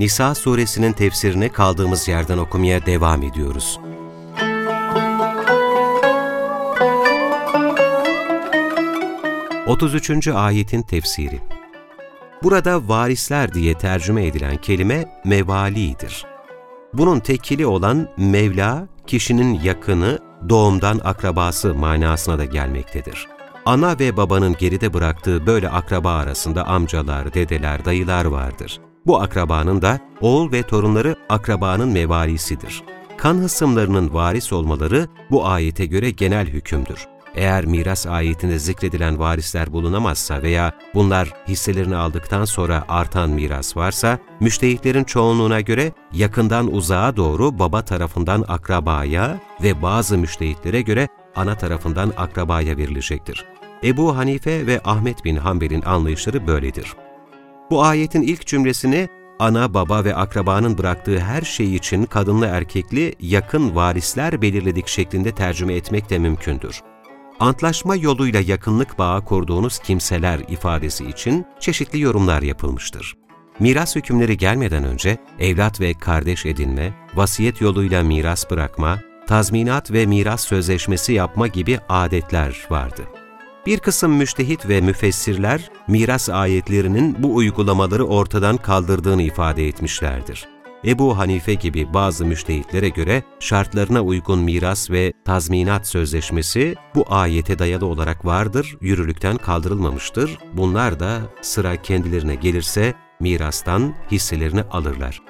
Nisa suresinin tefsirini kaldığımız yerden okumaya devam ediyoruz. Otuz üçüncü ayetin tefsiri Burada varisler diye tercüme edilen kelime mevalidir. Bunun tekili olan Mevla, kişinin yakını, doğumdan akrabası manasına da gelmektedir. Ana ve babanın geride bıraktığı böyle akraba arasında amcalar, dedeler, dayılar vardır. Bu akrabanın da oğul ve torunları akrabanın mevalisidir. Kan hısımlarının varis olmaları bu ayete göre genel hükümdür. Eğer miras ayetinde zikredilen varisler bulunamazsa veya bunlar hisselerini aldıktan sonra artan miras varsa, müştehitlerin çoğunluğuna göre yakından uzağa doğru baba tarafından akrabaya ve bazı müştehitlere göre ana tarafından akrabaya verilecektir. Ebu Hanife ve Ahmet bin Hanbel'in anlayışları böyledir. Bu ayetin ilk cümlesini ana, baba ve akrabanın bıraktığı her şey için kadınlı erkekli yakın varisler belirledik şeklinde tercüme etmek de mümkündür. Antlaşma yoluyla yakınlık bağı kurduğunuz kimseler ifadesi için çeşitli yorumlar yapılmıştır. Miras hükümleri gelmeden önce evlat ve kardeş edinme, vasiyet yoluyla miras bırakma, tazminat ve miras sözleşmesi yapma gibi adetler vardı. Bir kısım müştehit ve müfessirler, miras ayetlerinin bu uygulamaları ortadan kaldırdığını ifade etmişlerdir. Ebu Hanife gibi bazı müştehitlere göre şartlarına uygun miras ve tazminat sözleşmesi bu ayete dayalı olarak vardır, yürürlükten kaldırılmamıştır. Bunlar da sıra kendilerine gelirse mirastan hisselerini alırlar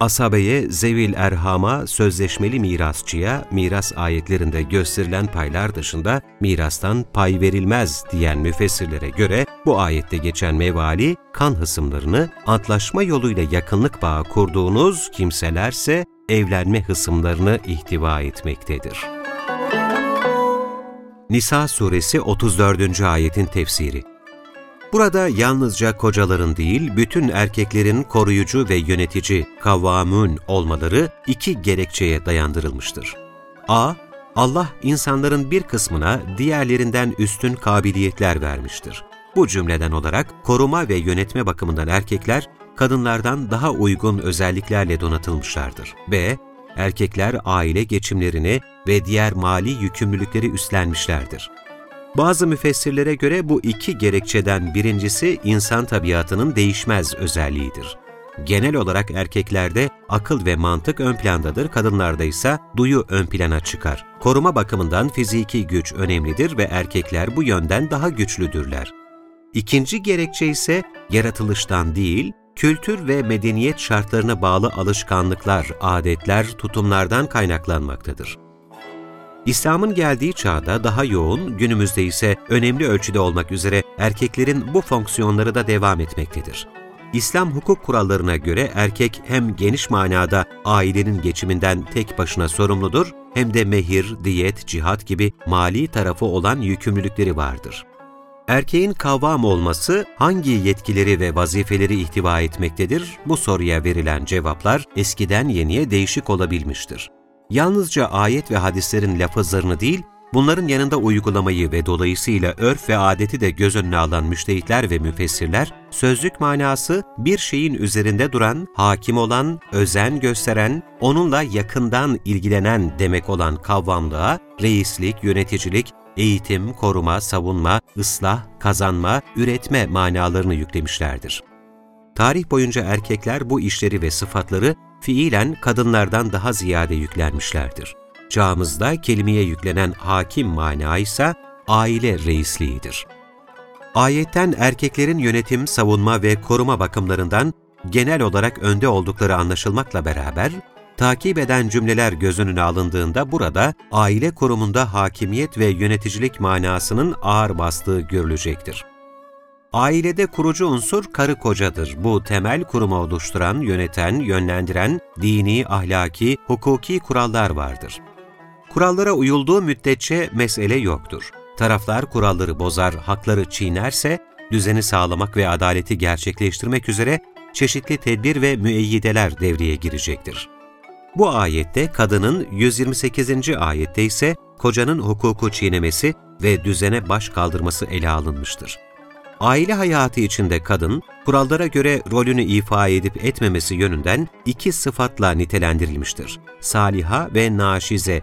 asabeye, zevil erhama, sözleşmeli mirasçıya miras ayetlerinde gösterilen paylar dışında mirastan pay verilmez diyen müfessirlere göre bu ayette geçen mevali, kan hısımlarını antlaşma yoluyla yakınlık bağı kurduğunuz kimselerse evlenme hısımlarını ihtiva etmektedir. Nisa suresi 34. ayetin tefsiri Burada yalnızca kocaların değil, bütün erkeklerin koruyucu ve yönetici, kavvamun olmaları iki gerekçeye dayandırılmıştır. A. Allah insanların bir kısmına diğerlerinden üstün kabiliyetler vermiştir. Bu cümleden olarak koruma ve yönetme bakımından erkekler, kadınlardan daha uygun özelliklerle donatılmışlardır. B. Erkekler aile geçimlerini ve diğer mali yükümlülükleri üstlenmişlerdir. Bazı müfessirlere göre bu iki gerekçeden birincisi insan tabiatının değişmez özelliğidir. Genel olarak erkeklerde akıl ve mantık ön plandadır, kadınlarda ise duyu ön plana çıkar. Koruma bakımından fiziki güç önemlidir ve erkekler bu yönden daha güçlüdürler. İkinci gerekçe ise yaratılıştan değil, kültür ve medeniyet şartlarına bağlı alışkanlıklar, adetler, tutumlardan kaynaklanmaktadır. İslam'ın geldiği çağda daha yoğun, günümüzde ise önemli ölçüde olmak üzere erkeklerin bu fonksiyonları da devam etmektedir. İslam hukuk kurallarına göre erkek hem geniş manada ailenin geçiminden tek başına sorumludur, hem de mehir, diyet, cihat gibi mali tarafı olan yükümlülükleri vardır. Erkeğin kavvam olması hangi yetkileri ve vazifeleri ihtiva etmektedir? Bu soruya verilen cevaplar eskiden yeniye değişik olabilmiştir yalnızca ayet ve hadislerin lafızlarını değil, bunların yanında uygulamayı ve dolayısıyla örf ve adeti de göz önüne alan müştehitler ve müfessirler, sözlük manası bir şeyin üzerinde duran, hakim olan, özen gösteren, onunla yakından ilgilenen demek olan kavvamlığa, reislik, yöneticilik, eğitim, koruma, savunma, ıslah, kazanma, üretme manalarını yüklemişlerdir. Tarih boyunca erkekler bu işleri ve sıfatları fiilen kadınlardan daha ziyade yüklenmişlerdir. Çağımızda kelimeye yüklenen hakim mana ise aile reisliğidir. Ayetten erkeklerin yönetim, savunma ve koruma bakımlarından genel olarak önde oldukları anlaşılmakla beraber, takip eden cümleler göz önüne alındığında burada aile korumunda hakimiyet ve yöneticilik manasının ağır bastığı görülecektir. Ailede kurucu unsur karı kocadır. Bu temel kurumu oluşturan, yöneten, yönlendiren dini, ahlaki, hukuki kurallar vardır. Kurallara uyulduğu müddetçe mesele yoktur. Taraflar kuralları bozar, hakları çiğnerse, düzeni sağlamak ve adaleti gerçekleştirmek üzere çeşitli tedbir ve müeyyideler devreye girecektir. Bu ayette kadının 128. ayette ise kocanın hukuku çiğnemesi ve düzene baş kaldırması ele alınmıştır. Aile hayatı içinde kadın, kurallara göre rolünü ifa edip etmemesi yönünden iki sıfatla nitelendirilmiştir. Saliha ve naşize.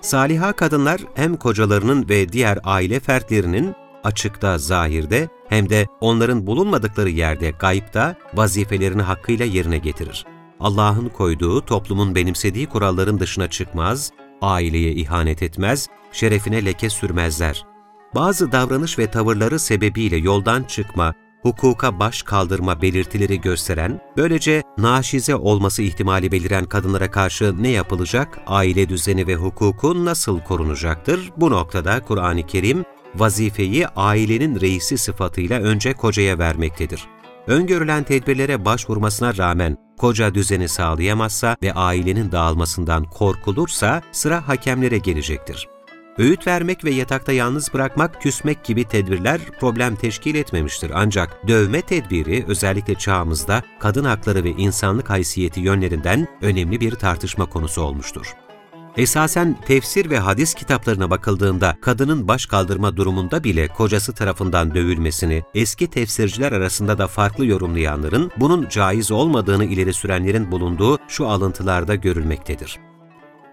Saliha kadınlar hem kocalarının ve diğer aile fertlerinin açıkta, zahirde hem de onların bulunmadıkları yerde, gayipta vazifelerini hakkıyla yerine getirir. Allah'ın koyduğu, toplumun benimsediği kuralların dışına çıkmaz, aileye ihanet etmez, şerefine leke sürmezler. Bazı davranış ve tavırları sebebiyle yoldan çıkma, hukuka baş kaldırma belirtileri gösteren, böylece naşize olması ihtimali beliren kadınlara karşı ne yapılacak, aile düzeni ve hukuku nasıl korunacaktır? Bu noktada Kur'an-ı Kerim, vazifeyi ailenin reisi sıfatıyla önce kocaya vermektedir. Öngörülen tedbirlere başvurmasına rağmen koca düzeni sağlayamazsa ve ailenin dağılmasından korkulursa sıra hakemlere gelecektir. Öğüt vermek ve yatakta yalnız bırakmak, küsmek gibi tedbirler problem teşkil etmemiştir. Ancak dövme tedbiri özellikle çağımızda kadın hakları ve insanlık haysiyeti yönlerinden önemli bir tartışma konusu olmuştur. Esasen tefsir ve hadis kitaplarına bakıldığında kadının baş kaldırma durumunda bile kocası tarafından dövülmesini, eski tefsirciler arasında da farklı yorumlayanların bunun caiz olmadığını ileri sürenlerin bulunduğu şu alıntılarda görülmektedir.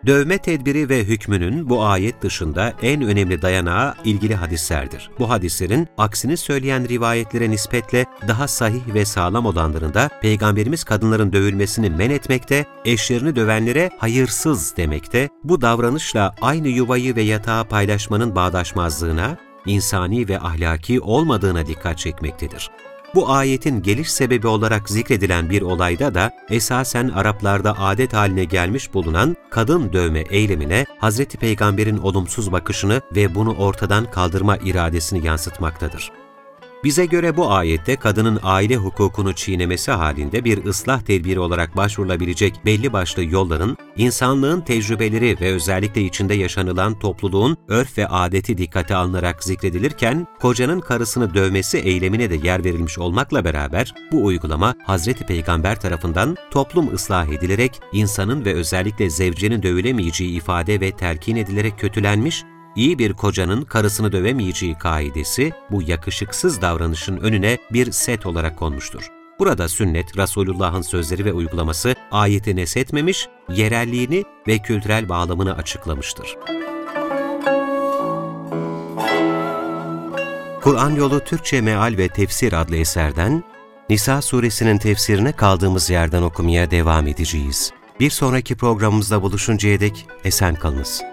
Dövme tedbiri ve hükmünün bu ayet dışında en önemli dayanağı ilgili hadislerdir. Bu hadislerin aksini söyleyen rivayetlere nispetle daha sahih ve sağlam olanlarında Peygamberimiz kadınların dövülmesini men etmekte, eşlerini dövenlere hayırsız demekte, bu davranışla aynı yuvayı ve yatağı paylaşmanın bağdaşmazlığına, insani ve ahlaki olmadığına dikkat çekmektedir. Bu ayetin geliş sebebi olarak zikredilen bir olayda da esasen Araplarda adet haline gelmiş bulunan kadın dövme eylemine Hz. Peygamber'in olumsuz bakışını ve bunu ortadan kaldırma iradesini yansıtmaktadır. Bize göre bu ayette kadının aile hukukunu çiğnemesi halinde bir ıslah tedbiri olarak başvurulabilecek belli başlı yolların, insanlığın tecrübeleri ve özellikle içinde yaşanılan topluluğun örf ve adeti dikkate alınarak zikredilirken, kocanın karısını dövmesi eylemine de yer verilmiş olmakla beraber, bu uygulama Hazreti Peygamber tarafından toplum ıslah edilerek, insanın ve özellikle zevcenin dövülemeyeceği ifade ve telkin edilerek kötülenmiş iyi bir kocanın karısını dövemeyeceği kaidesi bu yakışıksız davranışın önüne bir set olarak konmuştur. Burada sünnet, Resulullah'ın sözleri ve uygulaması ayeti nesetmemiş, yerelliğini ve kültürel bağlamını açıklamıştır. Kur'an Yolu Türkçe Meal ve Tefsir adlı eserden Nisa suresinin tefsirine kaldığımız yerden okumaya devam edeceğiz. Bir sonraki programımızda buluşuncaya dek esen kalınız.